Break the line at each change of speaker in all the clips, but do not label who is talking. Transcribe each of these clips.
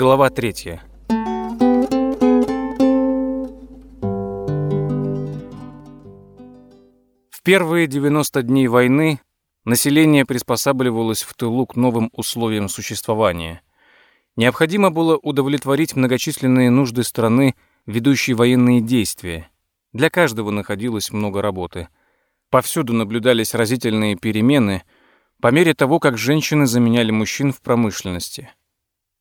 Глава третья. В первые 90 дней войны население приспосабливалось в тылу к новым условиям существования. Необходимо было удовлетворить многочисленные нужды страны, ведущей военные действия. Для каждого находилось много работы. Повсюду наблюдались разительные перемены по мере того, как женщины заменяли мужчин в промышленности.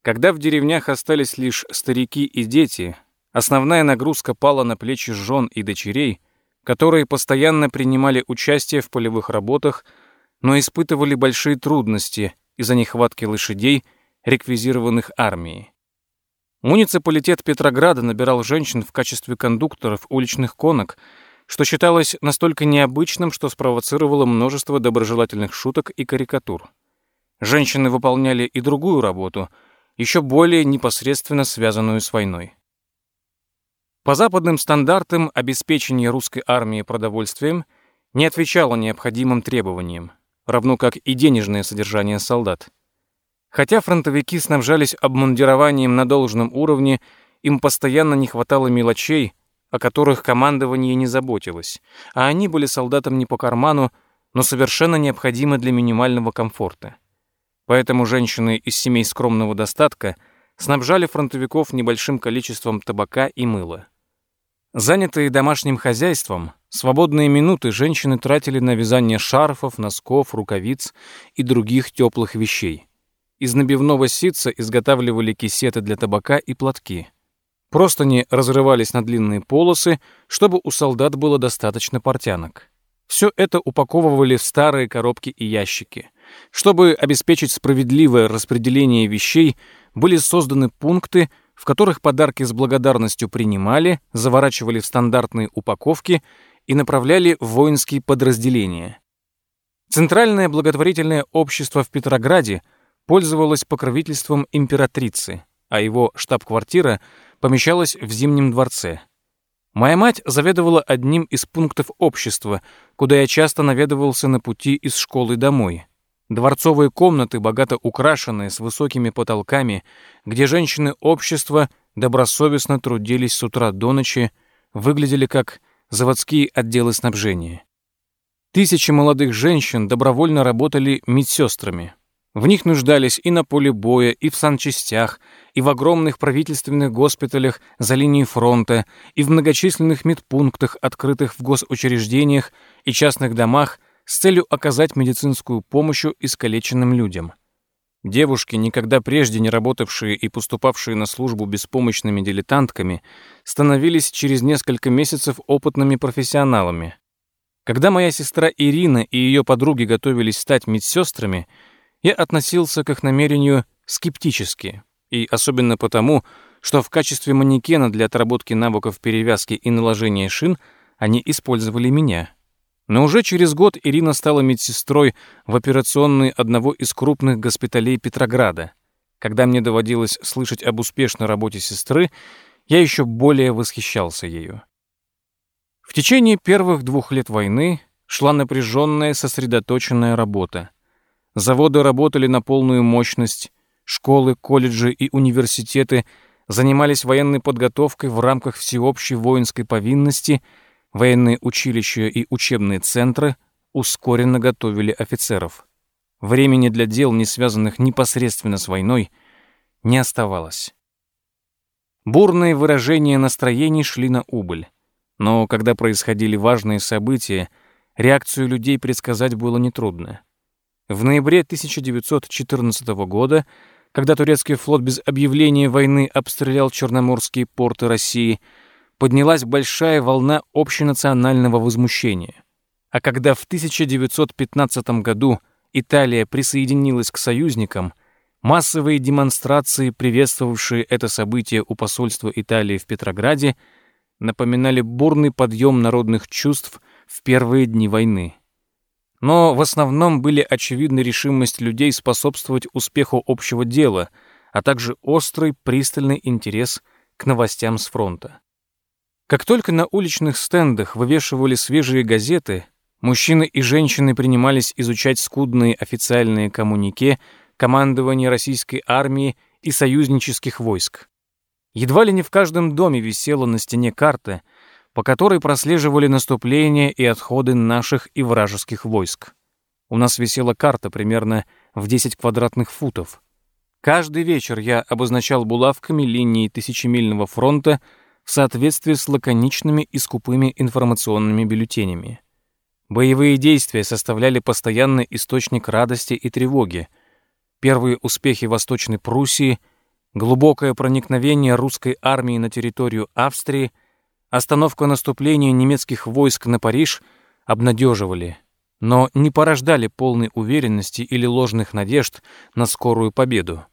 Когда в деревнях остались лишь старики и дети, основная нагрузка пала на плечи жен и дочерей, которые постоянно принимали участие в полевых работах, но испытывали большие трудности из-за нехватки лошадей, реквизированных армией. Муниципалитет Петрограда набирал женщин в качестве кондукторов уличных конок, что считалось настолько необычным, что спровоцировало множество доброжелательных шуток и карикатур. Женщины выполняли и другую работу — еще более непосредственно связанную с войной. По западным стандартам обеспечение русской армии продовольствием не отвечало необходимым требованиям, равно как и денежное содержание солдат. Хотя фронтовики снабжались обмундированием на должном уровне, им постоянно не хватало мелочей, о которых командование не заботилось, а они были солдатам не по карману, но совершенно необходимы для минимального комфорта. Поэтому женщины из семей скромного достатка снабжали фронтовиков небольшим количеством табака и мыла. Занятые домашним хозяйством, свободные минуты женщины тратили на вязание шарфов, носков, рукавиц и других теплых вещей. Из набивного ситца изготавливали кисеты для табака и платки. Простыни разрывались на длинные полосы, чтобы у солдат было достаточно портянок. Все это упаковывали в старые коробки и ящики. Чтобы обеспечить справедливое распределение вещей, были созданы пункты, в которых подарки с благодарностью принимали, заворачивали в стандартные упаковки и направляли в воинские подразделения. Центральное благотворительное общество в Петрограде пользовалось покровительством императрицы, а его штаб-квартира помещалась в Зимнем дворце. Моя мать заведовала одним из пунктов общества, куда я часто наведывался на пути из школы домой. Дворцовые комнаты, богато украшенные, с высокими потолками, где женщины общества добросовестно трудились с утра до ночи, выглядели как заводские отделы снабжения. Тысячи молодых женщин добровольно работали медсестрами. В них нуждались и на поле боя, и в санчастях, и в огромных правительственных госпиталях за линией фронта, и в многочисленных медпунктах, открытых в госучреждениях и частных домах, с целью оказать медицинскую помощь искалеченным людям. Девушки, никогда прежде не работавшие и поступавшие на службу беспомощными дилетантками, становились через несколько месяцев опытными профессионалами. Когда моя сестра Ирина и ее подруги готовились стать медсестрами, я относился к их намерению скептически, и особенно потому, что в качестве манекена для отработки навыков перевязки и наложения шин они использовали меня. Но уже через год Ирина стала медсестрой в операционной одного из крупных госпиталей Петрограда. Когда мне доводилось слышать об успешной работе сестры, я еще более восхищался ею. В течение первых двух лет войны шла напряженная, сосредоточенная работа. Заводы работали на полную мощность, школы, колледжи и университеты занимались военной подготовкой в рамках всеобщей воинской повинности — Военные училища и учебные центры ускоренно готовили офицеров. Времени для дел, не связанных непосредственно с войной, не оставалось. Бурные выражения настроений шли на убыль. Но когда происходили важные события, реакцию людей предсказать было нетрудно. В ноябре 1914 года, когда турецкий флот без объявления войны обстрелял черноморские порты России, поднялась большая волна общенационального возмущения. А когда в 1915 году Италия присоединилась к союзникам, массовые демонстрации, приветствовавшие это событие у посольства Италии в Петрограде, напоминали бурный подъем народных чувств в первые дни войны. Но в основном были очевидны решимость людей способствовать успеху общего дела, а также острый, пристальный интерес к новостям с фронта. Как только на уличных стендах вывешивали свежие газеты, мужчины и женщины принимались изучать скудные официальные коммунике командования российской армии и союзнических войск. Едва ли не в каждом доме висела на стене карта, по которой прослеживали наступления и отходы наших и вражеских войск. У нас висела карта примерно в 10 квадратных футов. Каждый вечер я обозначал булавками линии тысячемильного фронта в соответствии с лаконичными и скупыми информационными бюллетенями. Боевые действия составляли постоянный источник радости и тревоги. Первые успехи Восточной Пруссии, глубокое проникновение русской армии на территорию Австрии, остановка наступления немецких войск на Париж обнадеживали, но не порождали полной уверенности или ложных надежд на скорую победу.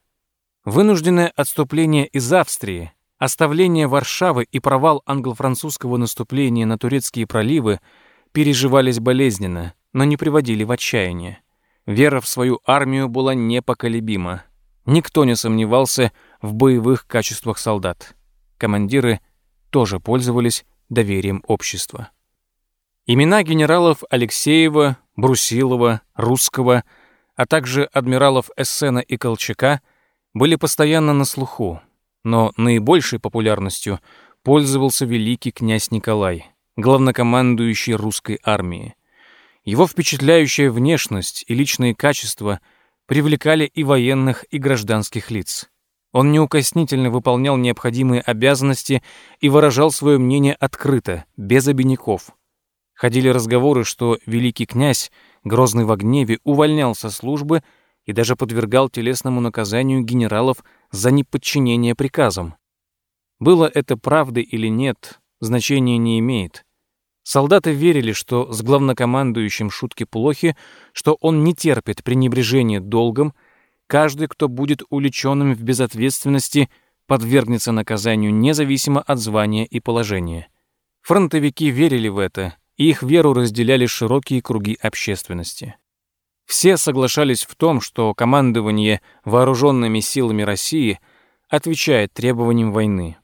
Вынужденное отступление из Австрии, оставление Варшавы и провал англо-французского наступления на турецкие проливы – переживались болезненно, но не приводили в отчаяние. Вера в свою армию была непоколебима. Никто не сомневался в боевых качествах солдат. Командиры тоже пользовались доверием общества. Имена генералов Алексеева, Брусилова, Русского, а также адмиралов Эссена и Колчака были постоянно на слуху, но наибольшей популярностью пользовался великий князь Николай – главнокомандующий русской армии. Его впечатляющая внешность и личные качества привлекали и военных, и гражданских лиц. Он неукоснительно выполнял необходимые обязанности и выражал свое мнение открыто, без обиняков. Ходили разговоры, что великий князь, грозный в гневе, увольнял со службы и даже подвергал телесному наказанию генералов за неподчинение приказам. Было это правдой или нет, значения не имеет. Солдаты верили, что с главнокомандующим шутки плохи, что он не терпит пренебрежения долгом, каждый, кто будет уличенным в безответственности, подвергнется наказанию независимо от звания и положения. Фронтовики верили в это, и их веру разделяли широкие круги общественности. Все соглашались в том, что командование вооруженными силами России отвечает требованиям войны.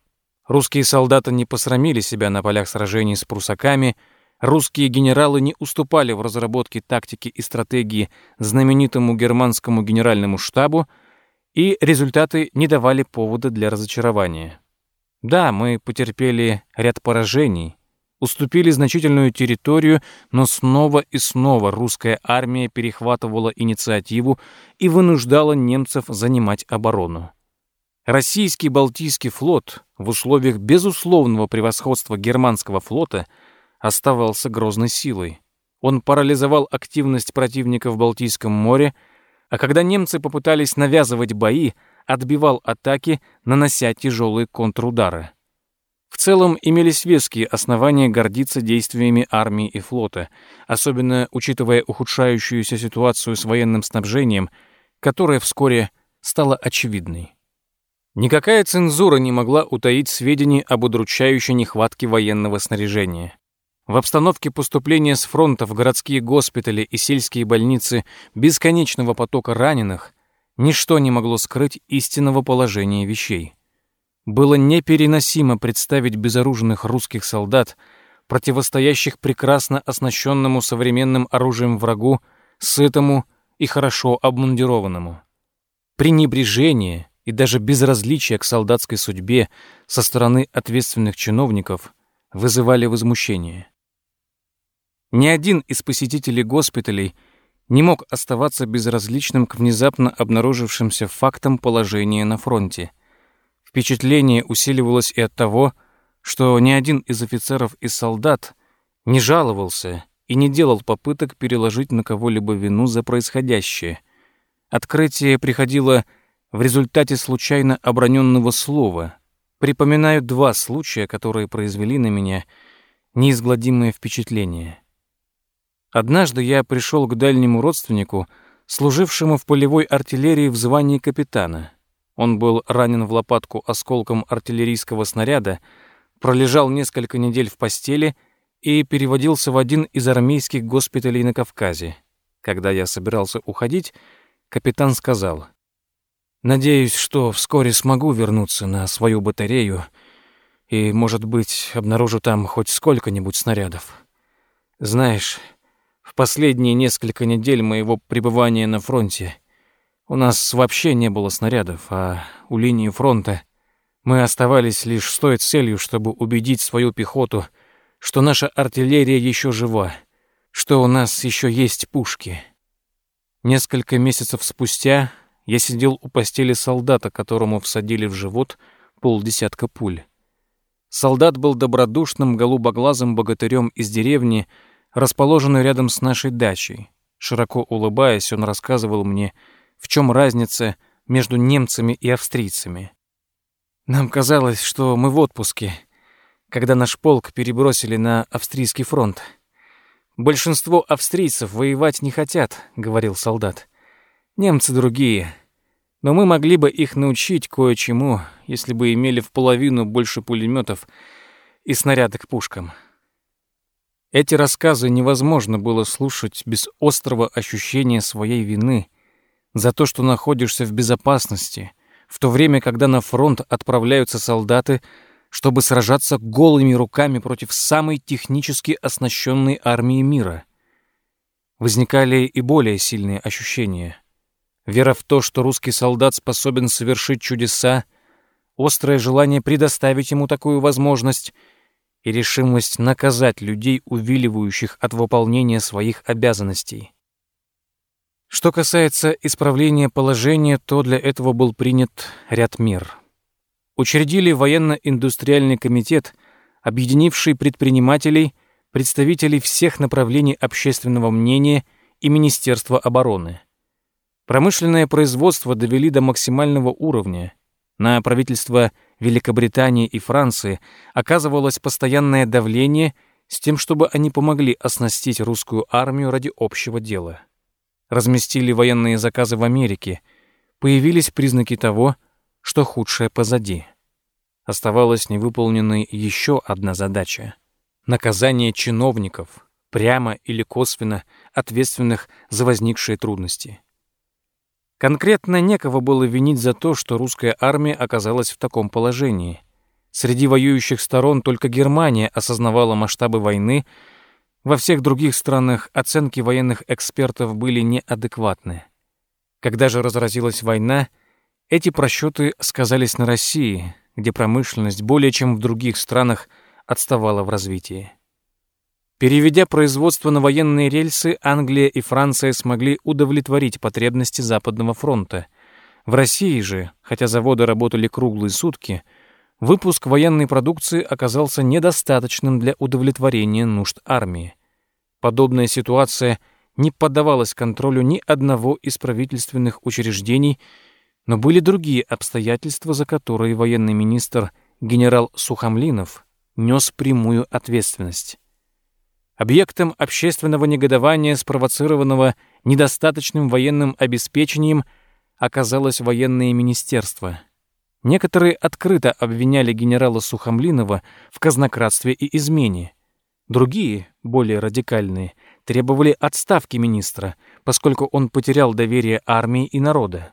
Русские солдаты не посрамили себя на полях сражений с прусаками, русские генералы не уступали в разработке тактики и стратегии знаменитому германскому генеральному штабу, и результаты не давали повода для разочарования. Да, мы потерпели ряд поражений, уступили значительную территорию, но снова и снова русская армия перехватывала инициативу и вынуждала немцев занимать оборону. Российский Балтийский флот в условиях безусловного превосходства германского флота оставался грозной силой. Он парализовал активность противника в Балтийском море, а когда немцы попытались навязывать бои, отбивал атаки, нанося тяжелые контрудары. В целом имелись веские основания гордиться действиями армии и флота, особенно учитывая ухудшающуюся ситуацию с военным снабжением, которая вскоре стала очевидной. Никакая цензура не могла утаить сведений об удручающей нехватке военного снаряжения. В обстановке поступления с фронта в городские госпитали и сельские больницы бесконечного потока раненых ничто не могло скрыть истинного положения вещей. Было непереносимо представить безоружных русских солдат, противостоящих прекрасно оснащенному современным оружием врагу, сытому и хорошо обмундированному. Пренебрежение, и даже безразличие к солдатской судьбе со стороны ответственных чиновников вызывали возмущение. Ни один из посетителей госпиталей не мог оставаться безразличным к внезапно обнаружившимся фактам положения на фронте. Впечатление усиливалось и от того, что ни один из офицеров и солдат не жаловался и не делал попыток переложить на кого-либо вину за происходящее. Открытие приходило в результате случайно оброненного слова. Припоминаю два случая, которые произвели на меня неизгладимое впечатление. Однажды я пришел к дальнему родственнику, служившему в полевой артиллерии в звании капитана. Он был ранен в лопатку осколком артиллерийского снаряда, пролежал несколько недель в постели и переводился в один из армейских госпиталей на Кавказе. Когда я собирался уходить, капитан сказал — Надеюсь, что вскоре смогу вернуться на свою батарею и, может быть, обнаружу там хоть сколько-нибудь снарядов. Знаешь, в последние несколько недель моего пребывания на фронте У нас вообще не было снарядов, а у линии фронта мы оставались лишь с той целью, чтобы убедить свою пехоту, что наша артиллерия еще жива, что у нас еще есть пушки. Несколько месяцев спустя я сидел у постели солдата, которому всадили в живот полдесятка пуль. Солдат был добродушным, голубоглазым богатырем из деревни, расположенной рядом с нашей дачей. Широко улыбаясь, он рассказывал мне, в чем разница между немцами и австрийцами. Нам казалось, что мы в отпуске, когда наш полк перебросили на австрийский фронт. Большинство австрийцев воевать не хотят, говорил солдат. Немцы другие. Но мы могли бы их научить кое-чему, если бы имели в половину больше пулеметов и снарядок к пушкам. Эти рассказы невозможно было слушать без острого ощущения своей вины за то, что находишься в безопасности, в то время, когда на фронт отправляются солдаты, чтобы сражаться голыми руками против самой технически оснащенной армии мира. Возникали и более сильные ощущения. Вера в то, что русский солдат способен совершить чудеса, острое желание предоставить ему такую возможность — и решимость наказать людей, увиливающих от выполнения своих обязанностей. Что касается исправления положения, то для этого был принят ряд мер. Учредили военно-индустриальный комитет, объединивший предпринимателей, представителей всех направлений общественного мнения и Министерства обороны. Промышленное производство довели до максимального уровня. На правительство – Великобритании и Франции оказывалось постоянное давление с тем, чтобы они помогли оснастить русскую армию ради общего дела. Разместили военные заказы в Америке. Появились признаки того, что худшее позади. Оставалась невыполненной еще одна задача — наказание чиновников, прямо или косвенно ответственных за возникшие трудности. Конкретно некого было винить за то, что русская армия оказалась в таком положении. Среди воюющих сторон только Германия осознавала масштабы войны, во всех других странах оценки военных экспертов были неадекватны. Когда же разразилась война, эти просчеты сказались на России, где промышленность более чем в других странах отставала в развитии. Переведя производство на военные рельсы, Англия и Франция смогли удовлетворить потребности Западного фронта. В России же, хотя заводы работали круглые сутки, выпуск военной продукции оказался недостаточным для удовлетворения нужд армии. Подобная ситуация не поддавалась контролю ни одного из правительственных учреждений, но были другие обстоятельства, за которые военный министр генерал Сухомлинов нес прямую ответственность. Объектом общественного негодования, спровоцированного недостаточным военным обеспечением, оказалось военное министерство. Некоторые открыто обвиняли генерала Сухомлинова в казнократстве и измене. Другие, более радикальные, требовали отставки министра, поскольку он потерял доверие армии и народа.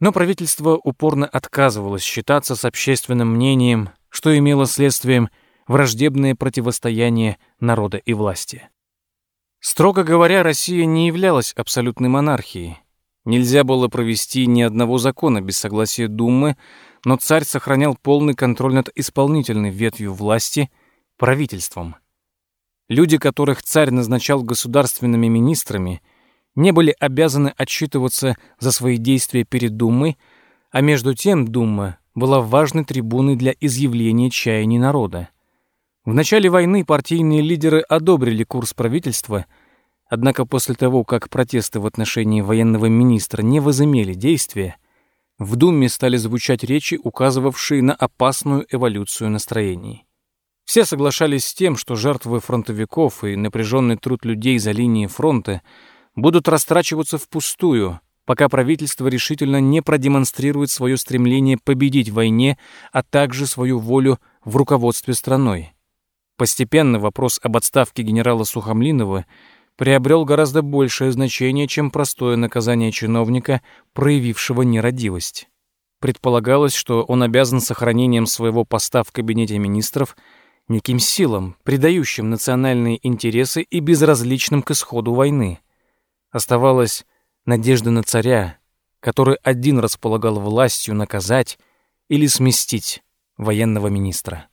Но правительство упорно отказывалось считаться с общественным мнением, что имело следствием – враждебное противостояние народа и власти. Строго говоря, Россия не являлась абсолютной монархией. Нельзя было провести ни одного закона без согласия Думы, но царь сохранял полный контроль над исполнительной ветвью власти — правительством. Люди, которых царь назначал государственными министрами, не были обязаны отчитываться за свои действия перед Думой, а между тем Дума была важной трибуной для изъявления чаяний народа. В начале войны партийные лидеры одобрили курс правительства, однако после того, как протесты в отношении военного министра не возымели действия, в Думе стали звучать речи, указывавшие на опасную эволюцию настроений. Все соглашались с тем, что жертвы фронтовиков и напряженный труд людей за линией фронта будут растрачиваться впустую, пока правительство решительно не продемонстрирует свое стремление победить в войне, а также свою волю в руководстве страной. Постепенно вопрос об отставке генерала Сухомлинова приобрел гораздо большее значение, чем простое наказание чиновника, проявившего нерадивость. Предполагалось, что он обязан сохранением своего поста в кабинете министров неким силам, придающим национальные интересы и безразличным к исходу войны. Оставалась надежда на царя, который один располагал властью наказать или сместить военного министра.